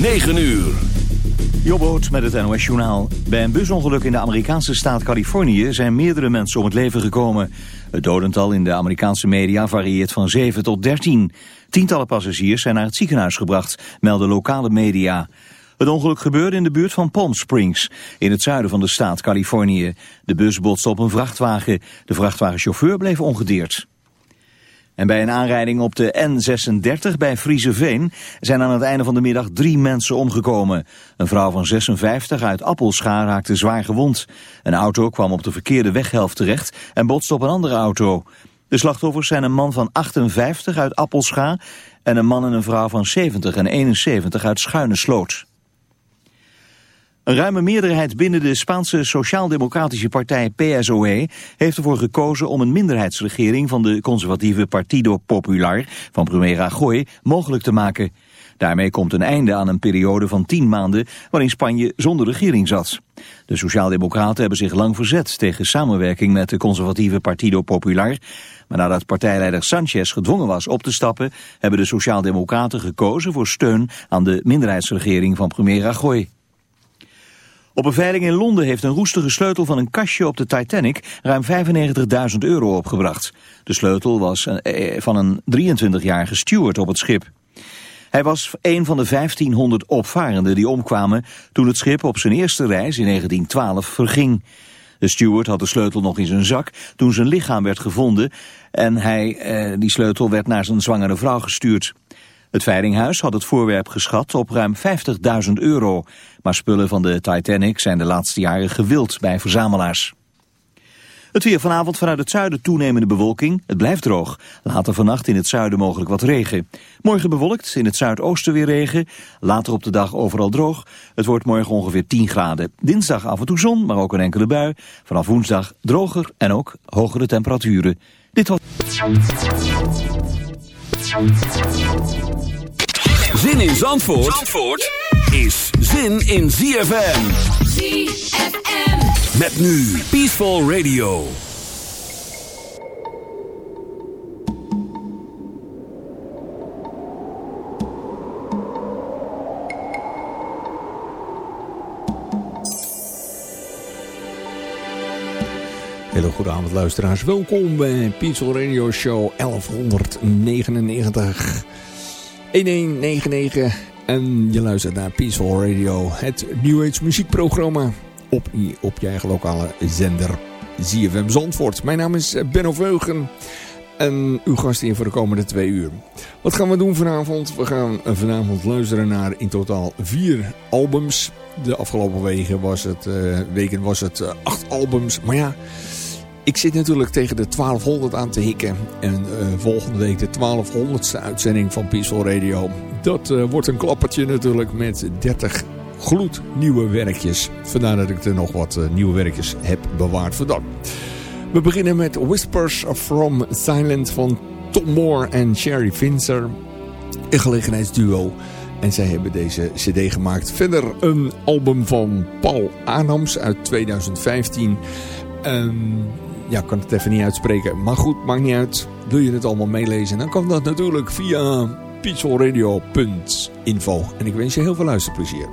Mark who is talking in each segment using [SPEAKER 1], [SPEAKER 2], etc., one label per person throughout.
[SPEAKER 1] 9 uur.
[SPEAKER 2] Jobboot met het NOS Journaal. Bij een busongeluk in de Amerikaanse staat Californië zijn meerdere mensen om het leven gekomen. Het dodental in de Amerikaanse media varieert van 7 tot 13. Tientallen passagiers zijn naar het ziekenhuis gebracht, melden lokale media. Het ongeluk gebeurde in de buurt van Palm Springs, in het zuiden van de staat Californië. De bus botste op een vrachtwagen. De vrachtwagenchauffeur bleef ongedeerd. En bij een aanrijding op de N36 bij Frieseveen zijn aan het einde van de middag drie mensen omgekomen. Een vrouw van 56 uit Appelscha raakte zwaar gewond. Een auto kwam op de verkeerde weghelft terecht en botste op een andere auto. De slachtoffers zijn een man van 58 uit Appelscha en een man en een vrouw van 70 en 71 uit Schuine Sloot. Een ruime meerderheid binnen de Spaanse sociaal-democratische partij PSOE heeft ervoor gekozen om een minderheidsregering van de conservatieve Partido Popular van premier Rajoy mogelijk te maken. Daarmee komt een einde aan een periode van tien maanden waarin Spanje zonder regering zat. De sociaaldemocraten hebben zich lang verzet tegen samenwerking met de conservatieve Partido Popular. Maar nadat partijleider Sanchez gedwongen was op te stappen, hebben de sociaaldemocraten gekozen voor steun aan de minderheidsregering van premier Rajoy. Op een veiling in Londen heeft een roestige sleutel van een kastje op de Titanic ruim 95.000 euro opgebracht. De sleutel was eh, van een 23-jarige steward op het schip. Hij was een van de 1500 opvarenden die omkwamen toen het schip op zijn eerste reis in 1912 verging. De steward had de sleutel nog in zijn zak toen zijn lichaam werd gevonden en hij, eh, die sleutel werd naar zijn zwangere vrouw gestuurd. Het veilinghuis had het voorwerp geschat op ruim 50.000 euro. Maar spullen van de Titanic zijn de laatste jaren gewild bij verzamelaars. Het weer vanavond vanuit het zuiden toenemende bewolking. Het blijft droog. Later vannacht in het zuiden mogelijk wat regen. Morgen bewolkt, in het zuidoosten weer regen. Later op de dag overal droog. Het wordt morgen ongeveer 10 graden. Dinsdag af en toe zon, maar ook een enkele bui. Vanaf woensdag droger en ook hogere temperaturen. Dit was...
[SPEAKER 1] Zin in Zandvoort, Zandvoort is zin in ZFM.
[SPEAKER 3] ZFM.
[SPEAKER 1] Met nu Peaceful Radio.
[SPEAKER 4] Hele goede avond luisteraars. Welkom bij Peaceful Radio Show 1199. 1199 en je luistert naar Peaceful Radio, het New Age muziekprogramma op, op je eigen lokale zender ZFM Zandvoort. Mijn naam is Benno Veugen en uw gast hier voor de komende twee uur. Wat gaan we doen vanavond? We gaan vanavond luisteren naar in totaal vier albums. De afgelopen weken was het, uh, weken was het acht albums, maar ja... Ik zit natuurlijk tegen de 1200 aan te hikken. En uh, volgende week de 1200ste uitzending van Peaceful Radio. Dat uh, wordt een klappertje natuurlijk met 30 gloednieuwe werkjes. Vandaar dat ik er nog wat uh, nieuwe werkjes heb bewaard voor dan. We beginnen met Whispers from Silent van Tom Moore en Sherry Finzer. Een gelegenheidsduo. En zij hebben deze cd gemaakt. Verder een album van Paul Adams uit 2015. Um, ja, ik kan het even niet uitspreken. Maar goed, maakt niet uit. Wil je het allemaal meelezen? Dan kan dat natuurlijk via pixelradio.info. En ik wens je heel veel luisterplezier.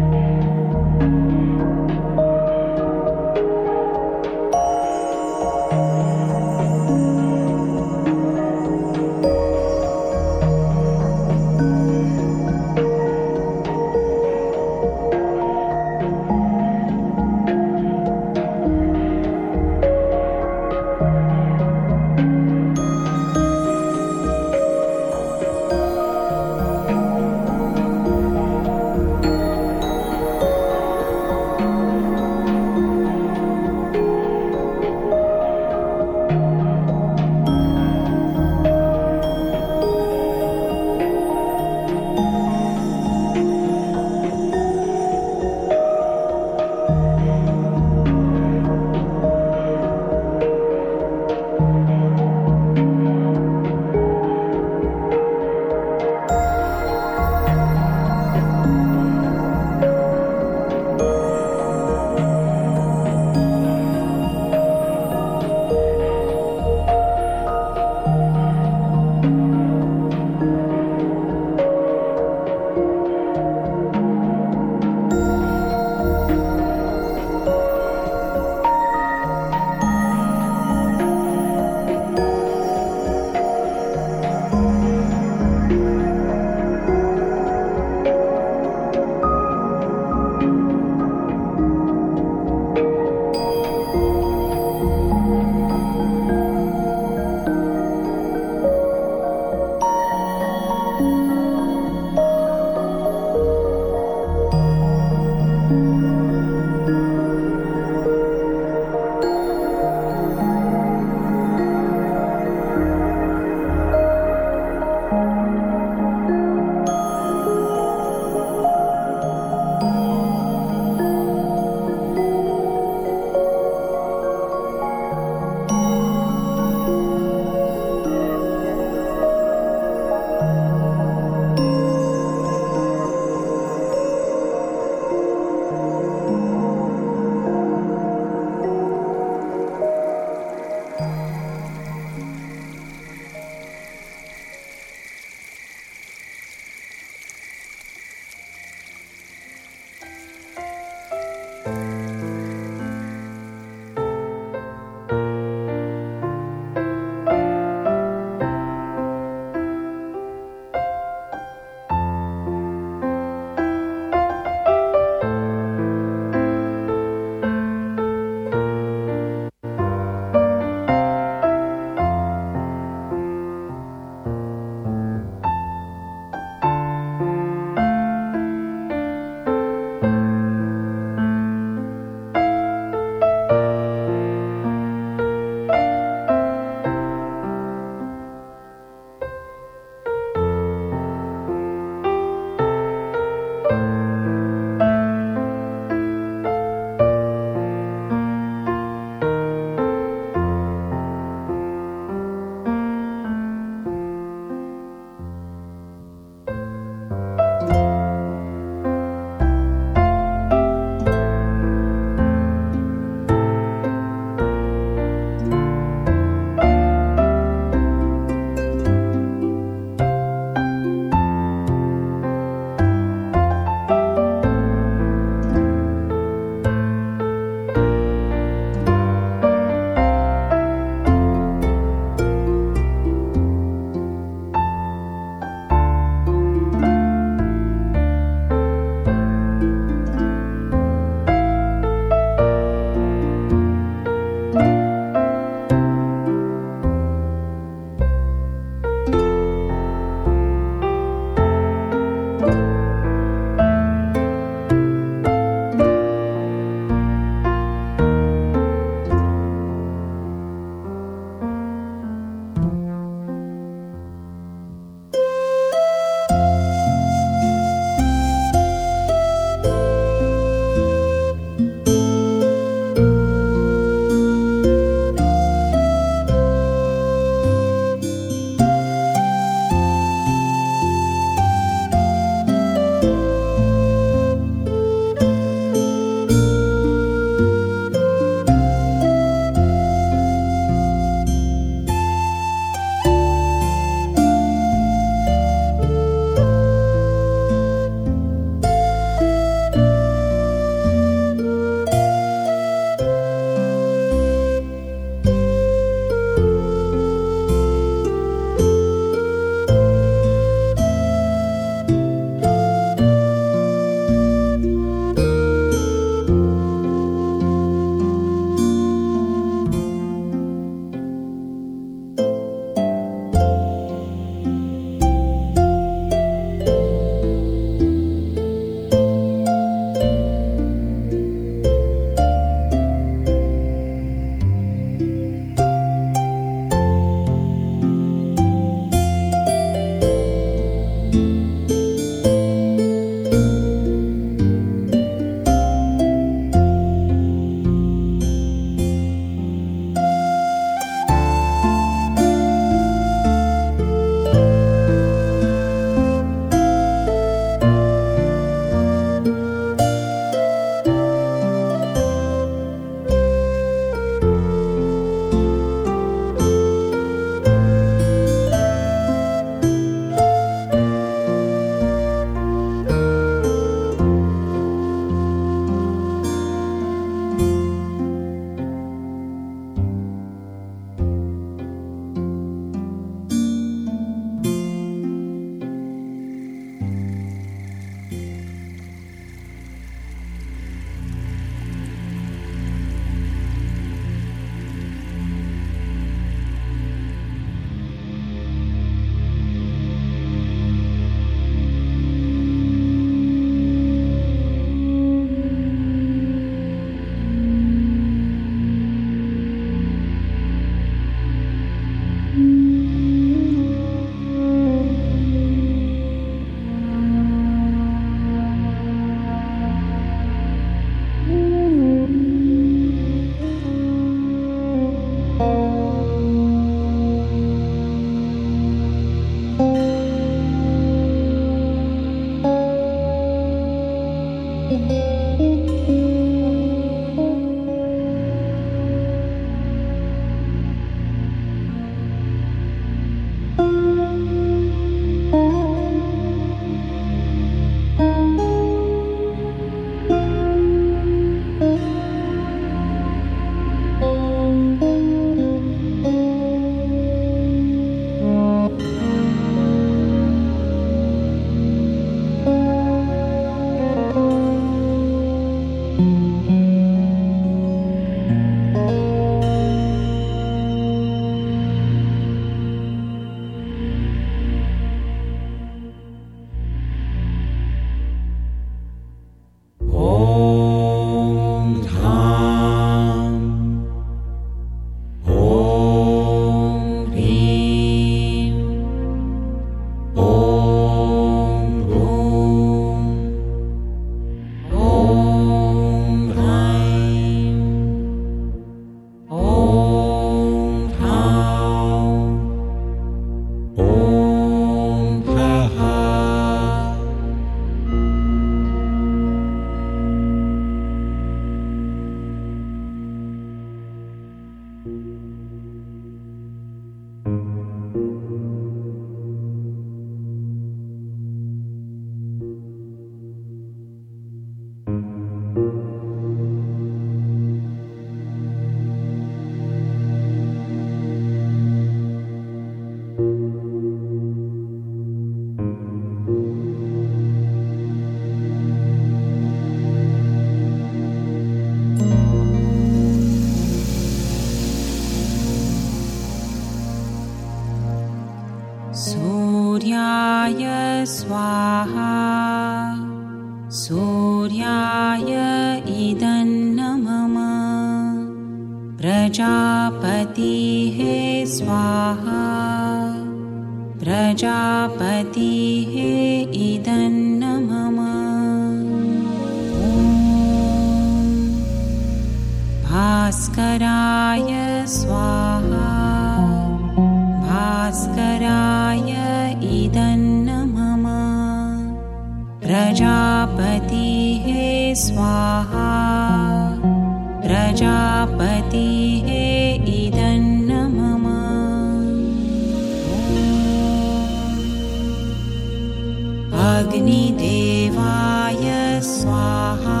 [SPEAKER 3] अग्निदेवाय स्वाहा।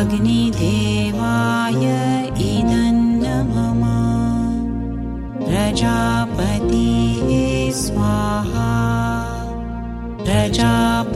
[SPEAKER 3] अग्निदेवाय इदन्न मम। प्रजापतिः स्वाहा। प्रजापतिः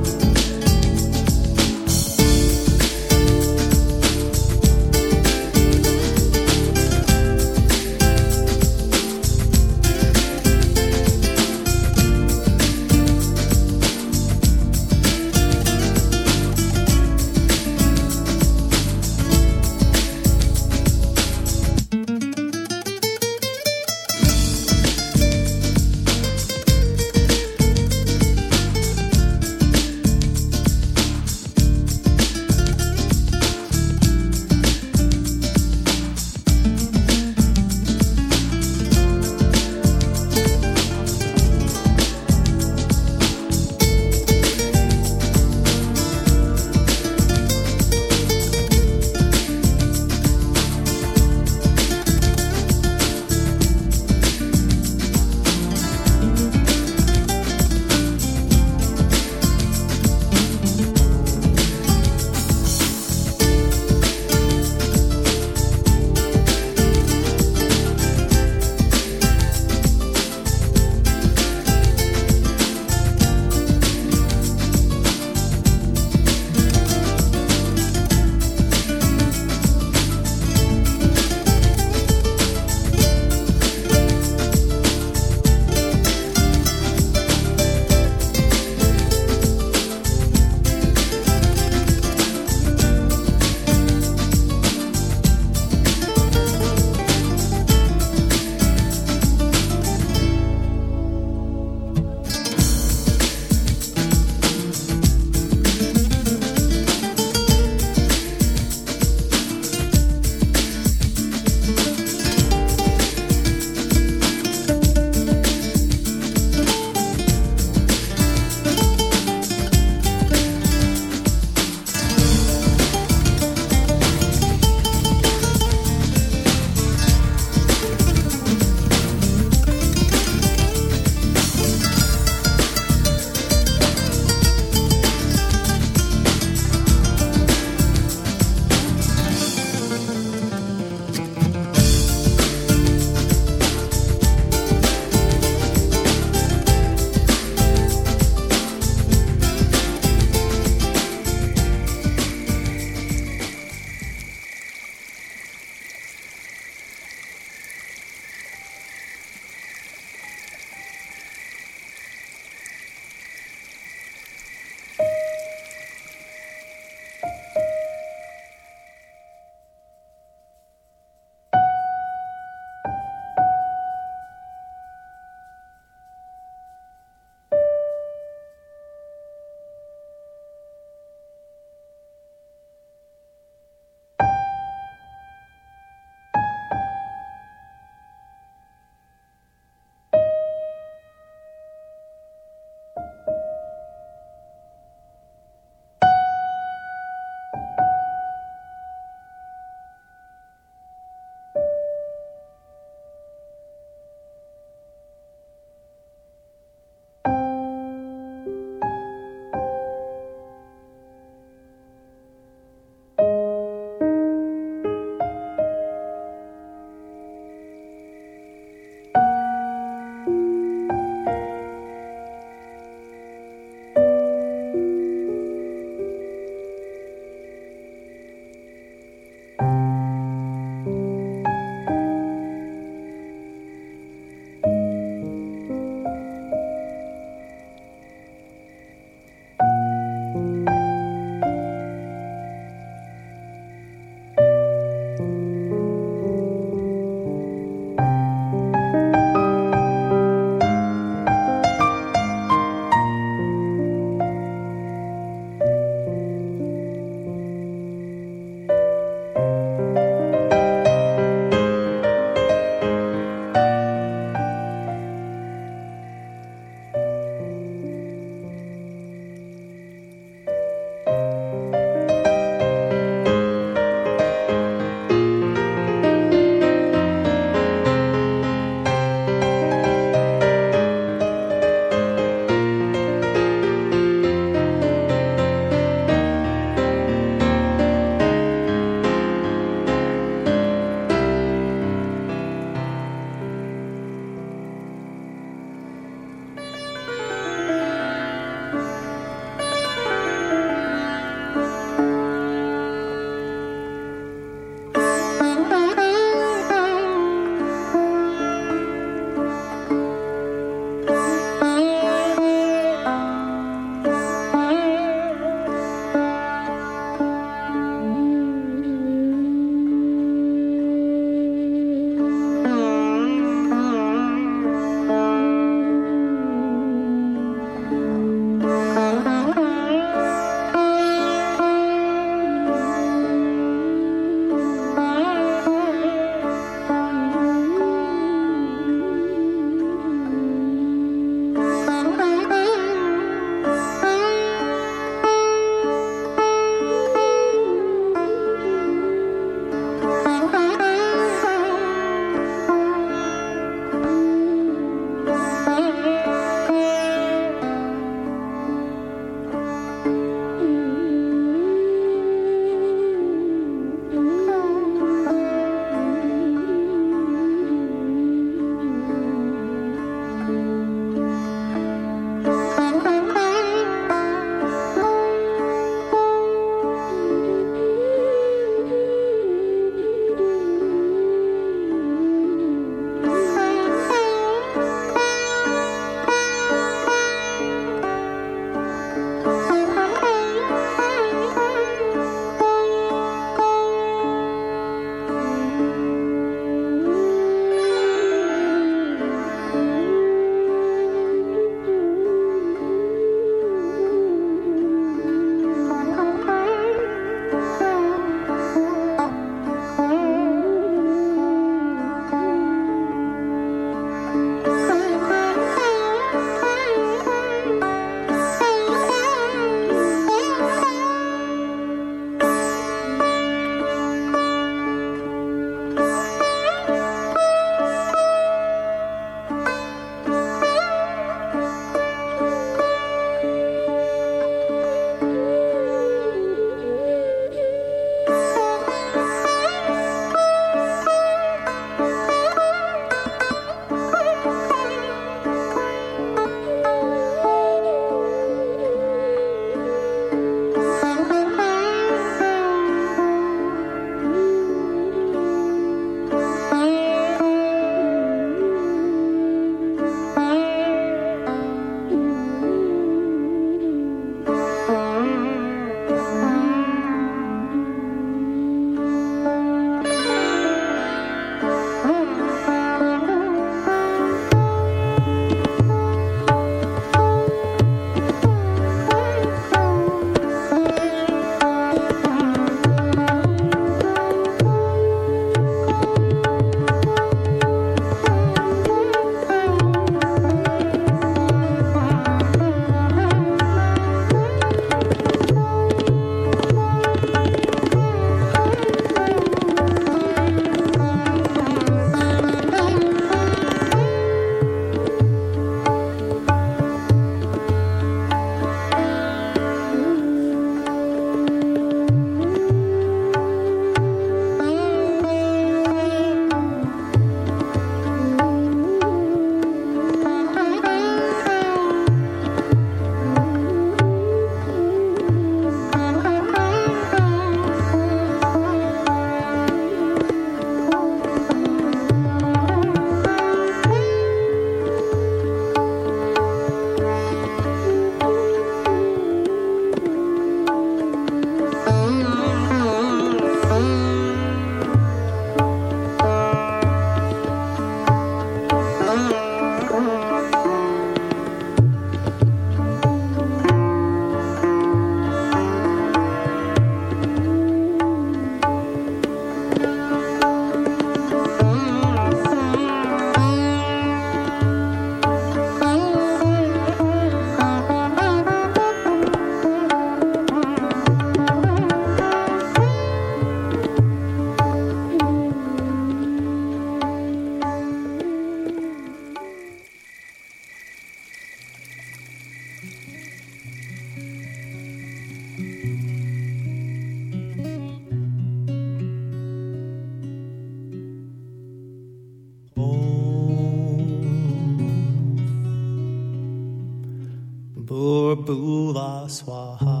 [SPEAKER 5] Pula Swaha.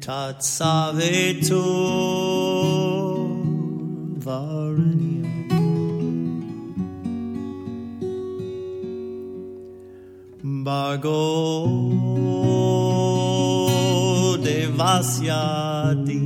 [SPEAKER 5] Tat Saveto Varanya. Bargo
[SPEAKER 1] Devasyati